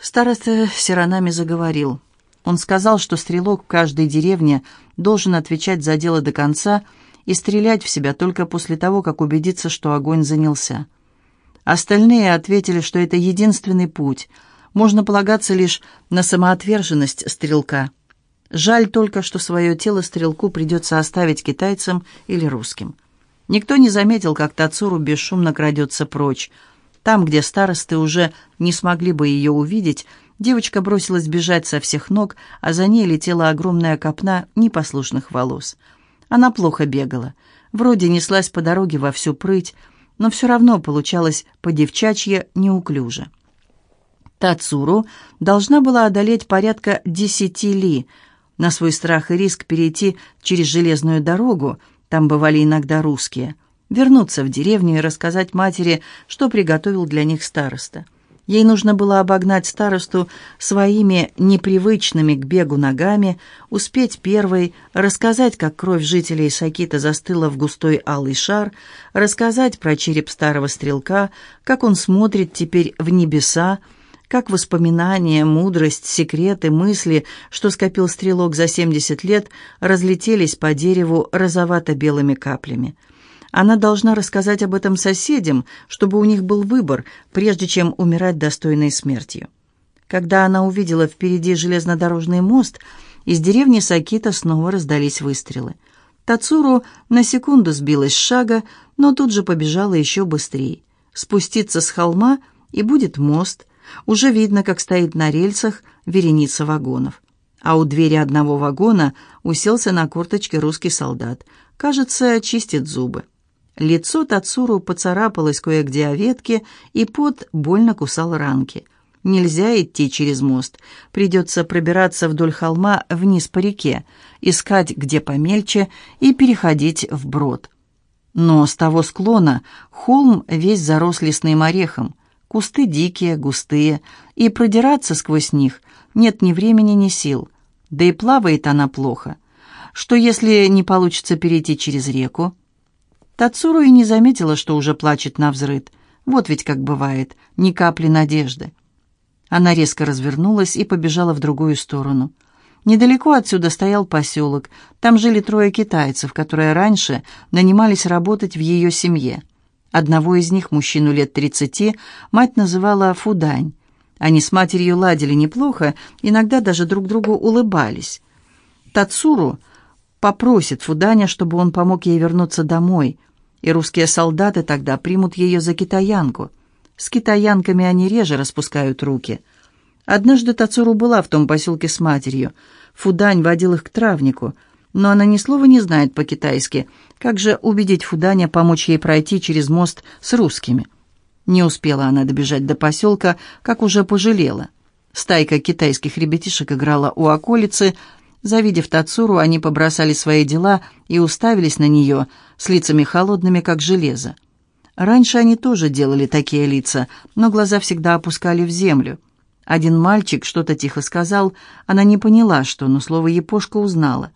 Староста Сиранами заговорил. Он сказал, что стрелок в каждой деревне должен отвечать за дело до конца и стрелять в себя только после того, как убедиться, что огонь занялся. Остальные ответили, что это единственный путь. Можно полагаться лишь на самоотверженность стрелка. Жаль только, что свое тело стрелку придется оставить китайцам или русским. Никто не заметил, как Тацуру бесшумно крадется прочь. Там, где старосты уже не смогли бы ее увидеть, девочка бросилась бежать со всех ног, а за ней летела огромная копна непослушных волос. Она плохо бегала. Вроде неслась по дороге во всю прыть, но все равно получалось по-девчачье неуклюже. Тацуру должна была одолеть порядка десяти ли, на свой страх и риск перейти через железную дорогу, там бывали иногда русские, вернуться в деревню и рассказать матери, что приготовил для них староста. Ей нужно было обогнать старосту своими непривычными к бегу ногами, успеть первой, рассказать, как кровь жителей Сакита застыла в густой алый шар, рассказать про череп старого стрелка, как он смотрит теперь в небеса, как воспоминания, мудрость, секреты, мысли, что скопил стрелок за 70 лет, разлетелись по дереву розовато-белыми каплями. Она должна рассказать об этом соседям, чтобы у них был выбор, прежде чем умирать достойной смертью. Когда она увидела впереди железнодорожный мост, из деревни Сакита снова раздались выстрелы. Тацуру на секунду сбилась с шага, но тут же побежала еще быстрее. Спуститься с холма, и будет мост. Уже видно, как стоит на рельсах вереница вагонов. А у двери одного вагона уселся на корточке русский солдат. Кажется, чистит зубы. Лицо Тацуру поцарапалось кое-где о ветке, и пот больно кусал ранки. Нельзя идти через мост. Придется пробираться вдоль холма вниз по реке, искать где помельче и переходить вброд. Но с того склона холм весь зарос лесным орехом. Кусты дикие, густые, и продираться сквозь них нет ни времени, ни сил. Да и плавает она плохо. Что если не получится перейти через реку? Тацуру и не заметила, что уже плачет на взрыд. Вот ведь как бывает, ни капли надежды. Она резко развернулась и побежала в другую сторону. Недалеко отсюда стоял поселок. Там жили трое китайцев, которые раньше нанимались работать в ее семье. Одного из них, мужчину лет тридцати, мать называла Фудань. Они с матерью ладили неплохо, иногда даже друг другу улыбались. Тацуру попросит Фуданя, чтобы он помог ей вернуться домой – и русские солдаты тогда примут ее за китаянку. С китаянками они реже распускают руки. Однажды Тацуру была в том поселке с матерью. Фудань водил их к травнику, но она ни слова не знает по-китайски. Как же убедить Фуданя помочь ей пройти через мост с русскими? Не успела она добежать до поселка, как уже пожалела. Стайка китайских ребятишек играла у околицы, Завидев Тацуру, они побросали свои дела и уставились на нее с лицами холодными, как железо. Раньше они тоже делали такие лица, но глаза всегда опускали в землю. Один мальчик что-то тихо сказал, она не поняла, что, но слово «епошка» узнала.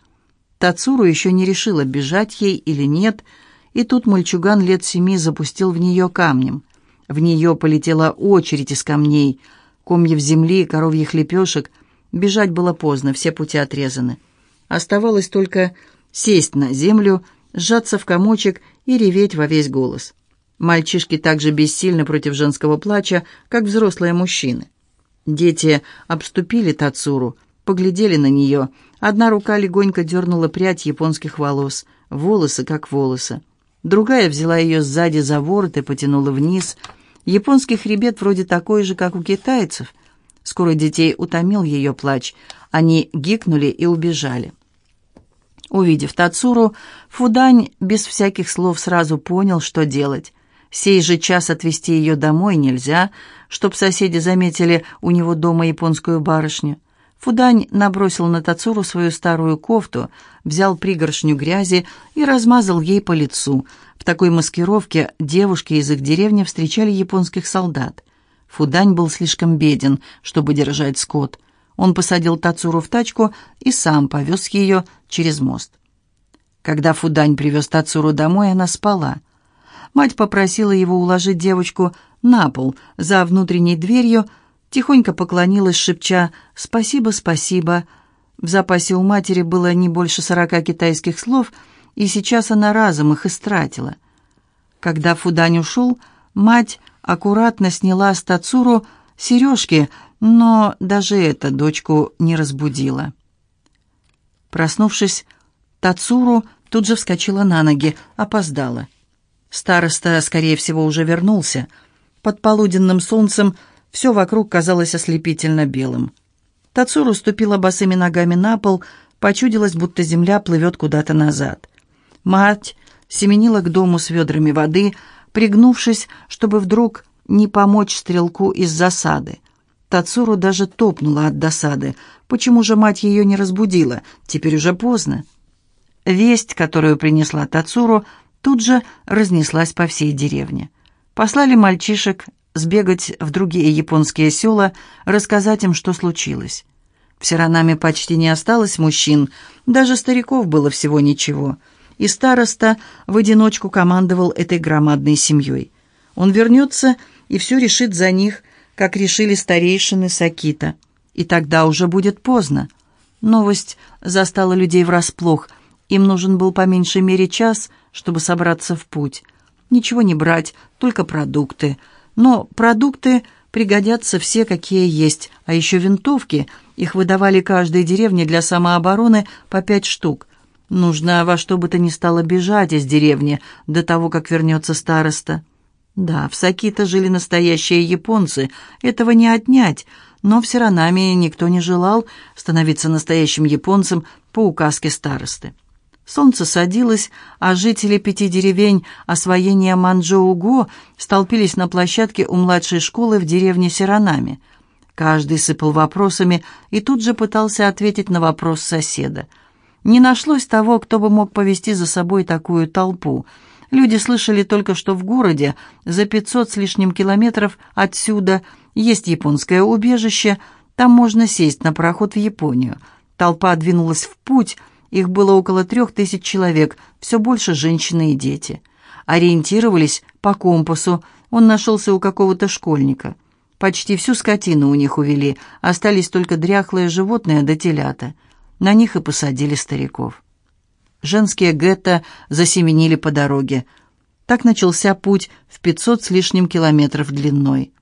Тацуру еще не решила, бежать ей или нет, и тут мальчуган лет семи запустил в нее камнем. В нее полетела очередь из камней, комьев земли, коровьих лепешек — Бежать было поздно, все пути отрезаны. Оставалось только сесть на землю, сжаться в комочек и реветь во весь голос. Мальчишки также бессильны против женского плача, как взрослые мужчины. Дети обступили Тацуру, поглядели на нее. Одна рука легонько дернула прядь японских волос, волосы как волосы. Другая взяла ее сзади за ворот и потянула вниз. Японский хребет вроде такой же, как у китайцев — Скоро детей утомил ее плач. Они гикнули и убежали. Увидев Тацуру, Фудань без всяких слов сразу понял, что делать. Сей же час отвезти ее домой нельзя, чтоб соседи заметили у него дома японскую барышню. Фудань набросил на Тацуру свою старую кофту, взял пригоршню грязи и размазал ей по лицу. В такой маскировке девушки из их деревни встречали японских солдат. Фудань был слишком беден, чтобы держать скот. Он посадил Тацуру в тачку и сам повез ее через мост. Когда Фудань привез Тацуру домой, она спала. Мать попросила его уложить девочку на пол за внутренней дверью, тихонько поклонилась, шепча «Спасибо, спасибо». В запасе у матери было не больше сорока китайских слов, и сейчас она разом их истратила. Когда Фудань ушел, мать аккуратно сняла с Тацуру сережки, но даже это дочку не разбудило. Проснувшись, Тацуру тут же вскочила на ноги, опоздала. Староста, скорее всего, уже вернулся. Под полуденным солнцем все вокруг казалось ослепительно белым. Тацуру ступила босыми ногами на пол, почудилось, будто земля плывет куда-то назад. Мать семенила к дому с ведрами воды, пригнувшись, чтобы вдруг не помочь стрелку из засады. Тацуру даже топнула от досады. Почему же мать ее не разбудила? Теперь уже поздно. Весть, которую принесла Тацуру, тут же разнеслась по всей деревне. Послали мальчишек сбегать в другие японские села, рассказать им, что случилось. В Сиранаме почти не осталось мужчин, даже стариков было всего ничего. И староста в одиночку командовал этой громадной семьей. Он вернется и все решит за них, как решили старейшины Сакита. И тогда уже будет поздно. Новость застала людей врасплох – им нужен был по меньшей мере час, чтобы собраться в путь. Ничего не брать, только продукты. Но продукты пригодятся все, какие есть, а еще винтовки. Их выдавали каждой деревне для самообороны по пять штук. Нужно во что бы то ни стало бежать из деревни до того, как вернется староста. Да, в Сакита жили настоящие японцы, этого не отнять, но в Сиранаме никто не желал становиться настоящим японцем по указке старосты. Солнце садилось, а жители пяти деревень освоения Манчжоуго столпились на площадке у младшей школы в деревне Сиранами. Каждый сыпал вопросами и тут же пытался ответить на вопрос соседа. Не нашлось того, кто бы мог повести за собой такую толпу. Люди слышали только, что в городе, за пятьсот с лишним километров отсюда, есть японское убежище, там можно сесть на пароход в Японию. Толпа двинулась в путь – их было около трех тысяч человек, все больше женщины и дети. Ориентировались по компасу, он нашелся у какого-то школьника. Почти всю скотину у них увели, остались только дряхлые животные да телята. На них и посадили стариков. Женские гетто засеменили по дороге. Так начался путь в пятьсот с лишним километров длиной.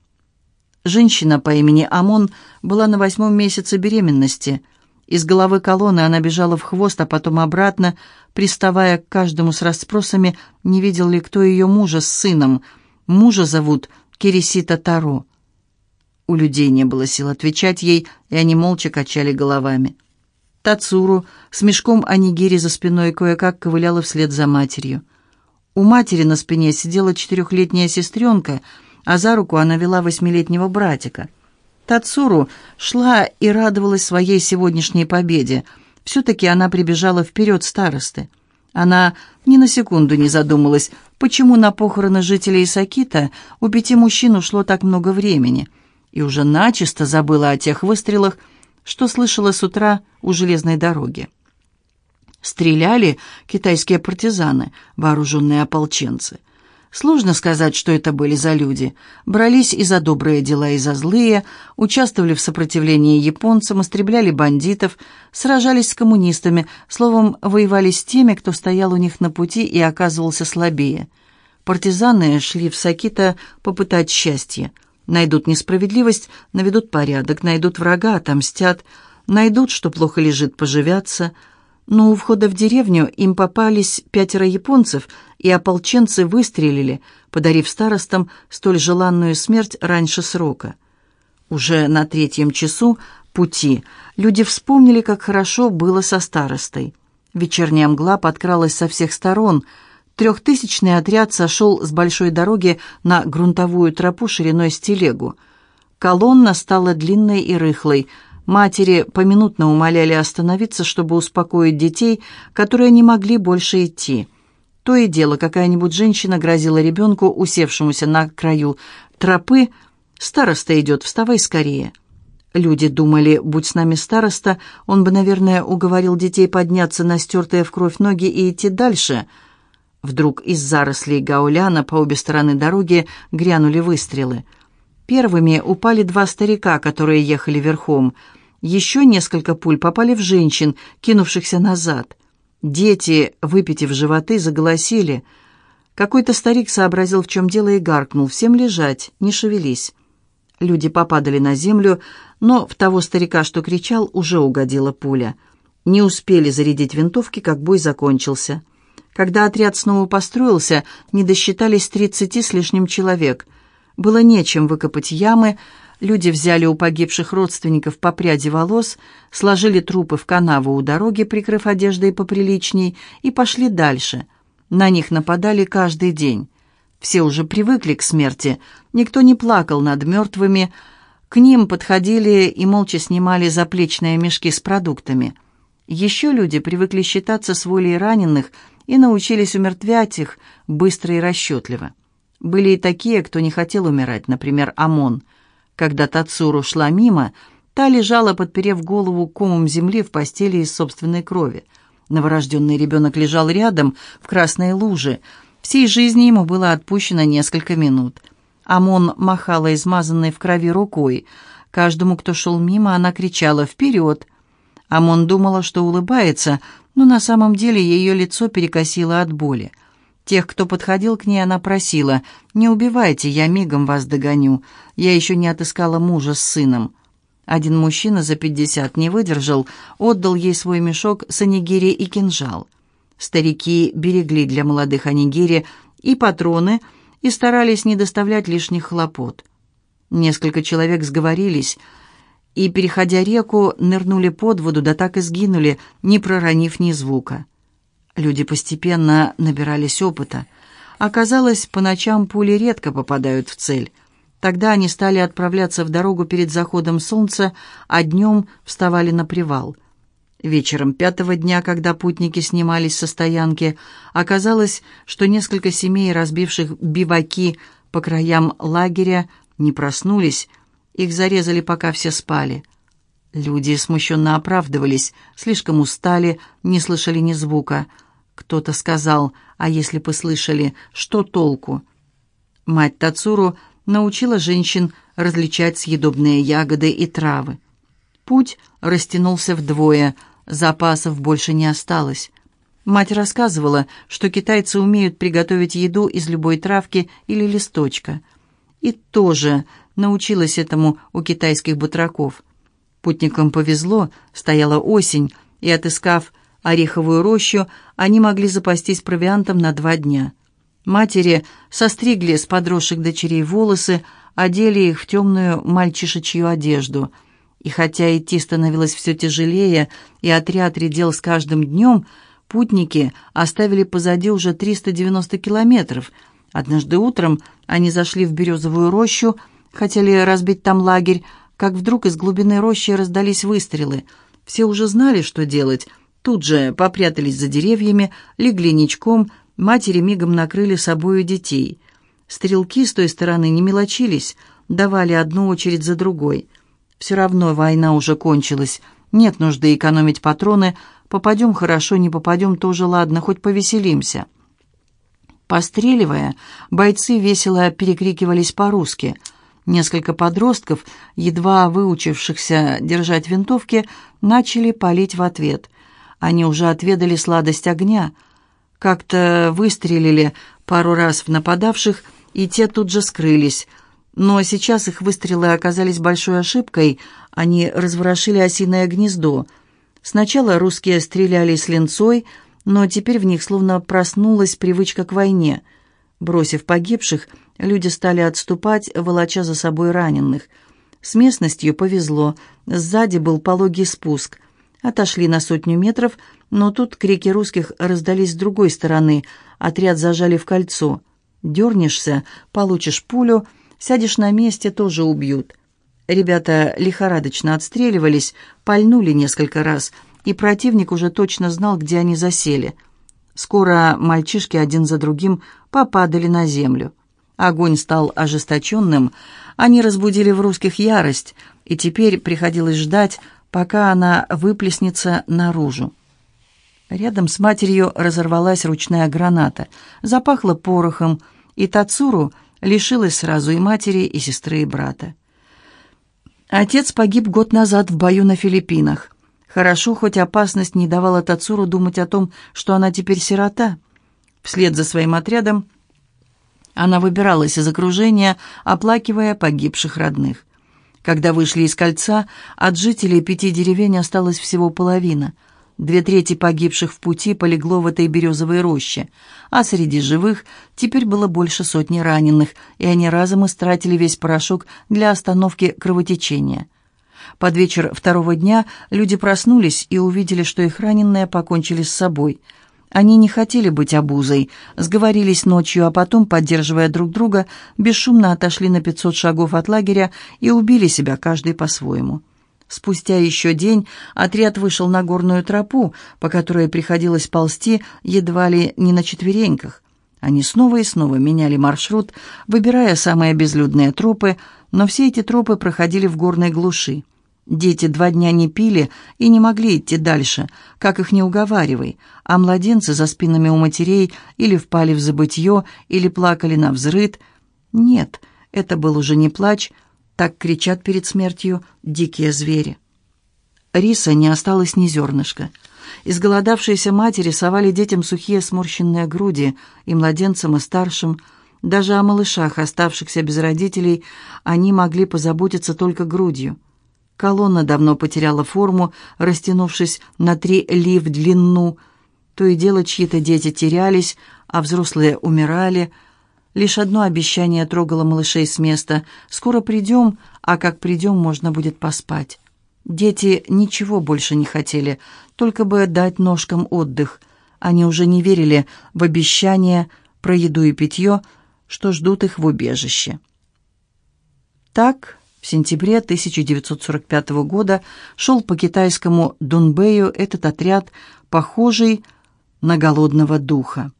Женщина по имени Амон была на восьмом месяце беременности – из головы колонны она бежала в хвост, а потом обратно, приставая к каждому с расспросами, не видел ли кто ее мужа с сыном. Мужа зовут Кирисита Таро. У людей не было сил отвечать ей, и они молча качали головами. Тацуру с мешком анигири за спиной кое-как ковыляла вслед за матерью. У матери на спине сидела четырехлетняя сестренка, а за руку она вела восьмилетнего братика — Тацуру шла и радовалась своей сегодняшней победе. Все-таки она прибежала вперед старосты. Она ни на секунду не задумалась, почему на похороны жителей Сакита у пяти мужчин ушло так много времени, и уже начисто забыла о тех выстрелах, что слышала с утра у железной дороги. Стреляли китайские партизаны, вооруженные ополченцы – Сложно сказать, что это были за люди. Брались и за добрые дела, и за злые, участвовали в сопротивлении японцам, истребляли бандитов, сражались с коммунистами, словом, воевали с теми, кто стоял у них на пути и оказывался слабее. Партизаны шли в Сакита попытать счастье. Найдут несправедливость, наведут порядок, найдут врага, отомстят, найдут, что плохо лежит, поживятся – но у входа в деревню им попались пятеро японцев, и ополченцы выстрелили, подарив старостам столь желанную смерть раньше срока. Уже на третьем часу пути люди вспомнили, как хорошо было со старостой. Вечерняя мгла подкралась со всех сторон. Трехтысячный отряд сошел с большой дороги на грунтовую тропу шириной с телегу. Колонна стала длинной и рыхлой – Матери поминутно умоляли остановиться, чтобы успокоить детей, которые не могли больше идти. То и дело, какая-нибудь женщина грозила ребенку, усевшемуся на краю тропы, «Староста идет, вставай скорее». Люди думали, будь с нами староста, он бы, наверное, уговорил детей подняться на стертые в кровь ноги и идти дальше. Вдруг из зарослей гауляна по обе стороны дороги грянули выстрелы. Первыми упали два старика, которые ехали верхом. Еще несколько пуль попали в женщин, кинувшихся назад. Дети, выпитив животы, заголосили. Какой-то старик сообразил, в чем дело, и гаркнул. «Всем лежать, не шевелись». Люди попадали на землю, но в того старика, что кричал, уже угодила пуля. Не успели зарядить винтовки, как бой закончился. Когда отряд снова построился, не досчитались тридцати с лишним человек. Было нечем выкопать ямы, люди взяли у погибших родственников по пряди волос, сложили трупы в канаву у дороги, прикрыв одеждой поприличней, и пошли дальше. На них нападали каждый день. Все уже привыкли к смерти, никто не плакал над мертвыми, к ним подходили и молча снимали заплечные мешки с продуктами. Еще люди привыкли считаться с волей раненых и научились умертвять их быстро и расчетливо. Были и такие, кто не хотел умирать, например, Амон. Когда Тацуру шла мимо, та лежала, подперев голову комом земли в постели из собственной крови. Новорожденный ребенок лежал рядом, в красной луже – Всей жизни ему было отпущено несколько минут. Амон махала измазанной в крови рукой. Каждому, кто шел мимо, она кричала «Вперед!». Амон думала, что улыбается, но на самом деле ее лицо перекосило от боли. Тех, кто подходил к ней, она просила «Не убивайте, я мигом вас догоню. Я еще не отыскала мужа с сыном». Один мужчина за пятьдесят не выдержал, отдал ей свой мешок с анигири и кинжал. Старики берегли для молодых анигири и патроны и старались не доставлять лишних хлопот. Несколько человек сговорились и, переходя реку, нырнули под воду, да так и сгинули, не проронив ни звука. Люди постепенно набирались опыта. Оказалось, по ночам пули редко попадают в цель. Тогда они стали отправляться в дорогу перед заходом солнца, а днем вставали на привал. Вечером пятого дня, когда путники снимались со стоянки, оказалось, что несколько семей, разбивших биваки по краям лагеря, не проснулись, их зарезали, пока все спали. Люди смущенно оправдывались, слишком устали, не слышали ни звука. Кто-то сказал, а если бы слышали, что толку? Мать Тацуру научила женщин различать съедобные ягоды и травы. Путь растянулся вдвое – Запасов больше не осталось. Мать рассказывала, что китайцы умеют приготовить еду из любой травки или листочка. И тоже научилась этому у китайских батраков. Путникам повезло, стояла осень, и, отыскав ореховую рощу, они могли запастись провиантом на два дня. Матери состригли с подросших дочерей волосы, одели их в темную мальчишечью одежду – и хотя идти становилось все тяжелее, и отряд редел с каждым днем, путники оставили позади уже 390 километров. Однажды утром они зашли в березовую рощу, хотели разбить там лагерь, как вдруг из глубины рощи раздались выстрелы. Все уже знали, что делать. Тут же попрятались за деревьями, легли ничком, матери мигом накрыли собою детей. Стрелки с той стороны не мелочились, давали одну очередь за другой — все равно война уже кончилась. Нет нужды экономить патроны. Попадем хорошо, не попадем тоже ладно, хоть повеселимся. Постреливая, бойцы весело перекрикивались по-русски. Несколько подростков, едва выучившихся держать винтовки, начали палить в ответ. Они уже отведали сладость огня. Как-то выстрелили пару раз в нападавших, и те тут же скрылись – но сейчас их выстрелы оказались большой ошибкой, они разворошили осиное гнездо. Сначала русские стреляли с линцой, но теперь в них словно проснулась привычка к войне. Бросив погибших, люди стали отступать, волоча за собой раненых. С местностью повезло, сзади был пологий спуск. Отошли на сотню метров, но тут крики русских раздались с другой стороны, отряд зажали в кольцо. Дернешься, получишь пулю — Сядешь на месте, тоже убьют. Ребята лихорадочно отстреливались, пальнули несколько раз, и противник уже точно знал, где они засели. Скоро мальчишки один за другим попадали на землю. Огонь стал ожесточенным, они разбудили в русских ярость, и теперь приходилось ждать, пока она выплеснется наружу. Рядом с матерью разорвалась ручная граната, запахло порохом, и Тацуру Лишилась сразу и матери, и сестры, и брата. Отец погиб год назад в бою на Филиппинах. Хорошо, хоть опасность не давала Тацуру думать о том, что она теперь сирота. Вслед за своим отрядом она выбиралась из окружения, оплакивая погибших родных. Когда вышли из кольца, от жителей пяти деревень осталось всего половина. Две трети погибших в пути полегло в этой березовой роще, а среди живых теперь было больше сотни раненых, и они разом истратили весь порошок для остановки кровотечения. Под вечер второго дня люди проснулись и увидели, что их раненые покончили с собой – они не хотели быть обузой, сговорились ночью, а потом, поддерживая друг друга, бесшумно отошли на 500 шагов от лагеря и убили себя каждый по-своему. Спустя еще день отряд вышел на горную тропу, по которой приходилось ползти едва ли не на четвереньках. Они снова и снова меняли маршрут, выбирая самые безлюдные тропы, но все эти тропы проходили в горной глуши. Дети два дня не пили и не могли идти дальше, как их не уговаривай, а младенцы за спинами у матерей или впали в забытье, или плакали на взрыд. Нет, это был уже не плач, так кричат перед смертью дикие звери. Риса не осталось ни зернышка. Изголодавшиеся матери совали детям сухие сморщенные груди, и младенцам, и старшим. Даже о малышах, оставшихся без родителей, они могли позаботиться только грудью. Колонна давно потеряла форму, растянувшись на три ли в длину. То и дело чьи-то дети терялись, а взрослые умирали. Лишь одно обещание трогало малышей с места. «Скоро придем, а как придем, можно будет поспать». Дети ничего больше не хотели, только бы дать ножкам отдых. Они уже не верили в обещания про еду и питье, что ждут их в убежище. Так в сентябре 1945 года шел по китайскому Дунбэю этот отряд, похожий на голодного духа.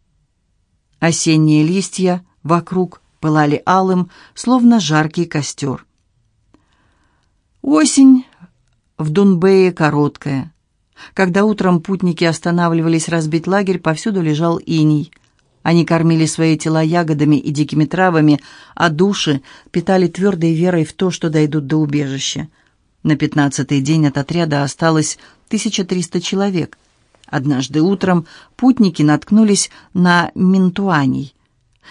Осенние листья вокруг пылали алым, словно жаркий костер. Осень в Дунбэе короткая. Когда утром путники останавливались разбить лагерь, повсюду лежал иней – они кормили свои тела ягодами и дикими травами, а души питали твердой верой в то, что дойдут до убежища. На пятнадцатый день от отряда осталось 1300 человек. Однажды утром путники наткнулись на Минтуаний.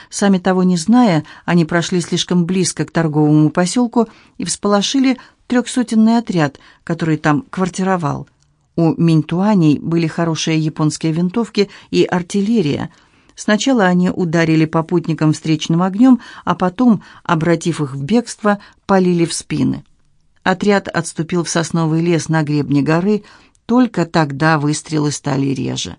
Сами того не зная, они прошли слишком близко к торговому поселку и всполошили трехсотенный отряд, который там квартировал. У Минтуаней были хорошие японские винтовки и артиллерия – Сначала они ударили попутникам встречным огнем, а потом, обратив их в бегство, полили в спины. Отряд отступил в сосновый лес на гребне горы, только тогда выстрелы стали реже.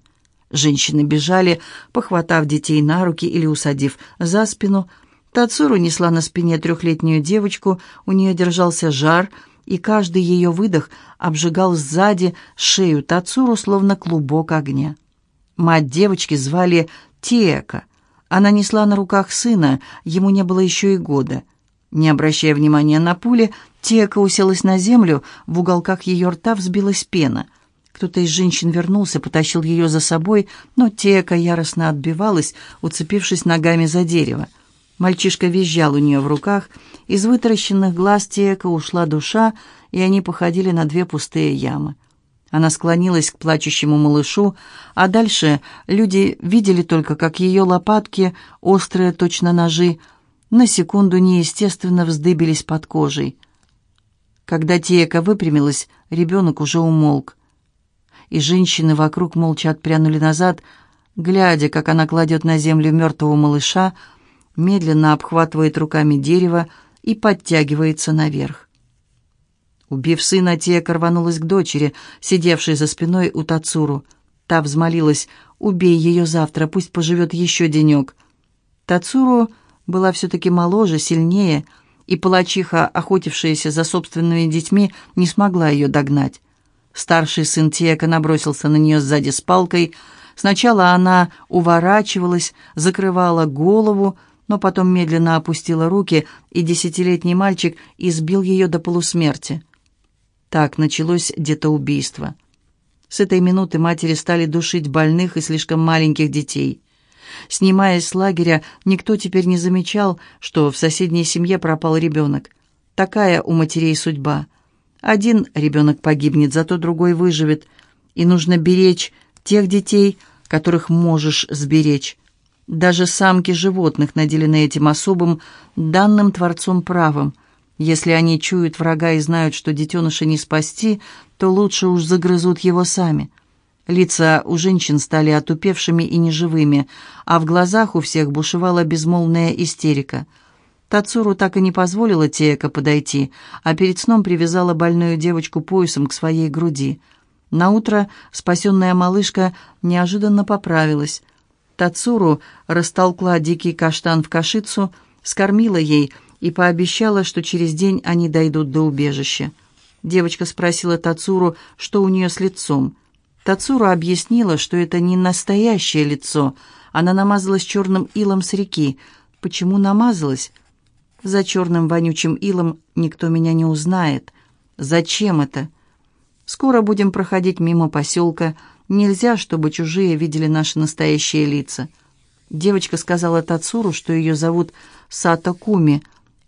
Женщины бежали, похватав детей на руки или усадив за спину. Тацуру несла на спине трехлетнюю девочку, у нее держался жар, и каждый ее выдох обжигал сзади шею Тацуру, словно клубок огня. Мать девочки звали Тека. Она несла на руках сына, ему не было еще и года. Не обращая внимания на пули, Тека уселась на землю, в уголках ее рта взбилась пена. Кто-то из женщин вернулся, потащил ее за собой, но Тека яростно отбивалась, уцепившись ногами за дерево. Мальчишка визжал у нее в руках, из вытаращенных глаз Тека ушла душа, и они походили на две пустые ямы. Она склонилась к плачущему малышу, а дальше люди видели только, как ее лопатки, острые точно ножи, на секунду неестественно вздыбились под кожей. Когда Тиека выпрямилась, ребенок уже умолк. И женщины вокруг молча отпрянули назад, глядя, как она кладет на землю мертвого малыша, медленно обхватывает руками дерево и подтягивается наверх. Убив сына, Тека рванулась к дочери, сидевшей за спиной у Тацуру. Та взмолилась, «Убей ее завтра, пусть поживет еще денек». Тацуру была все-таки моложе, сильнее, и палачиха, охотившаяся за собственными детьми, не смогла ее догнать. Старший сын Тека набросился на нее сзади с палкой. Сначала она уворачивалась, закрывала голову, но потом медленно опустила руки, и десятилетний мальчик избил ее до полусмерти. Так началось детоубийство. С этой минуты матери стали душить больных и слишком маленьких детей. Снимаясь с лагеря, никто теперь не замечал, что в соседней семье пропал ребенок. Такая у матерей судьба. Один ребенок погибнет, зато другой выживет. И нужно беречь тех детей, которых можешь сберечь. Даже самки животных наделены этим особым, данным Творцом правом. Если они чуют врага и знают, что детеныша не спасти, то лучше уж загрызут его сами. Лица у женщин стали отупевшими и неживыми, а в глазах у всех бушевала безмолвная истерика. Тацуру так и не позволила Теека подойти, а перед сном привязала больную девочку поясом к своей груди. Наутро спасенная малышка неожиданно поправилась. Тацуру растолкла дикий каштан в кашицу, скормила ей и пообещала, что через день они дойдут до убежища. Девочка спросила Тацуру, что у нее с лицом. Тацура объяснила, что это не настоящее лицо. Она намазалась черным илом с реки. Почему намазалась? За черным вонючим илом никто меня не узнает. Зачем это? Скоро будем проходить мимо поселка. Нельзя, чтобы чужие видели наши настоящие лица. Девочка сказала Тацуру, что ее зовут Сата Куми.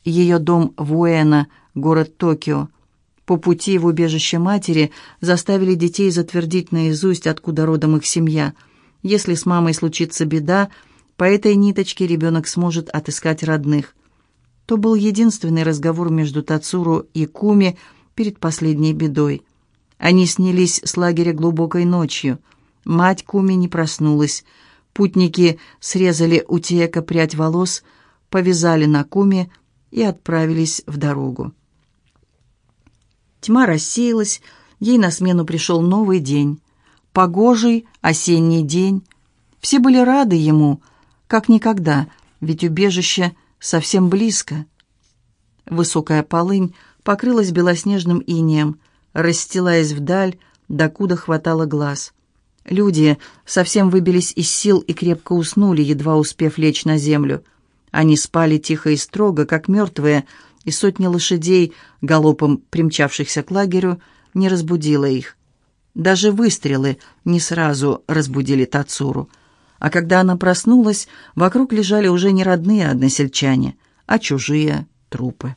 Ее дом в Уэна, город Токио. По пути в убежище матери заставили детей затвердить наизусть, откуда родом их семья. Если с мамой случится беда, по этой ниточке ребенок сможет отыскать родных. То был единственный разговор между Тацуру и Куми перед последней бедой. Они снялись с лагеря глубокой ночью. Мать Куми не проснулась. Путники срезали у Тиека прядь волос, повязали на Куми и отправились в дорогу. Тьма рассеялась, ей на смену пришел новый день. Погожий осенний день. Все были рады ему, как никогда, ведь убежище совсем близко. Высокая полынь покрылась белоснежным инеем, расстилаясь вдаль, докуда хватало глаз. Люди совсем выбились из сил и крепко уснули, едва успев лечь на землю. Они спали тихо и строго, как мертвые, и сотни лошадей, галопом примчавшихся к лагерю, не разбудила их. Даже выстрелы не сразу разбудили Тацуру. А когда она проснулась, вокруг лежали уже не родные односельчане, а чужие трупы.